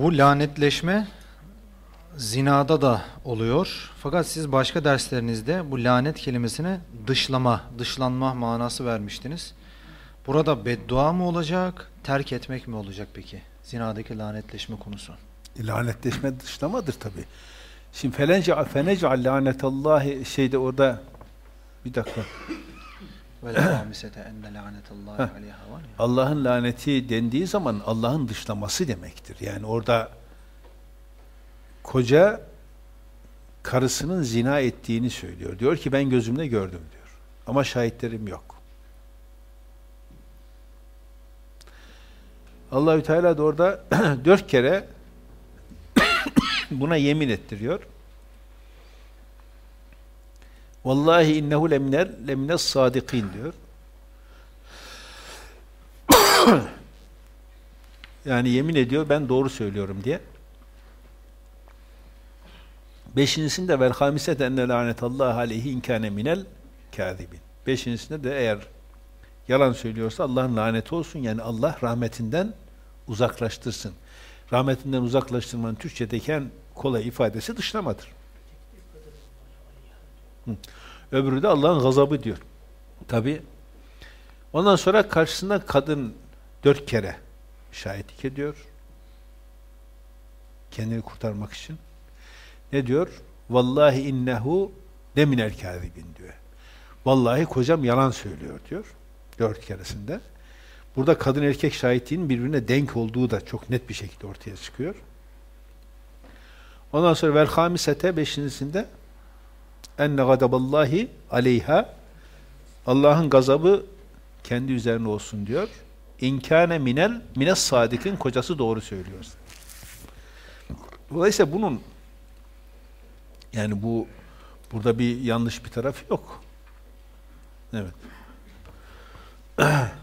Bu lanetleşme zinada da oluyor. Fakat siz başka derslerinizde bu lanet kelimesine dışlama, dışlanma manası vermiştiniz. Burada beddua mı olacak, terk etmek mi olacak peki? Zinadaki lanetleşme konusu. Lanetleşme dışlamadır tabi. Şimdi felence fenec'al lanetallahi şeyde orada bir dakika. Allah'ın laneti dendiği zaman Allah'ın dışlaması demektir. Yani orada koca karısının zina ettiğini söylüyor. Diyor ki ben gözümle gördüm diyor. Ama şahitlerim yok. Allahü Teala da orada dört kere buna yemin ettiriyor. Vallahi innehu leminer lemines sadikin diyor. yani yemin ediyor ben doğru söylüyorum diye. Beşincisinde vel hamisete enne lanetallah aleyhi inkâne minel kâzibin. Beşincisinde de eğer yalan söylüyorsa Allah'ın laneti olsun. Yani Allah rahmetinden uzaklaştırsın. Rahmetinden uzaklaştırmanın Türkçedeki en kolay ifadesi dışlamadır. Öbürü de Allah'ın gazabı diyor. Tabi. Ondan sonra karşısında kadın dört kere şahitlik ediyor. Kendini kurtarmak için. Ne diyor? Vallahi innehu deminel kâzibin diyor. Vallahi kocam yalan söylüyor diyor. Dört keresinde. Burada kadın erkek şahitliğinin birbirine denk olduğu da çok net bir şekilde ortaya çıkıyor. Ondan sonra vel hamisete beşincisinde enne gadaballahi aleyha Allah'ın gazabı kendi üzerine olsun diyor. İnkâne minel mines sadikin kocası doğru söylüyor. Dolayısıyla bunun yani bu burada bir yanlış bir taraf yok. Evet.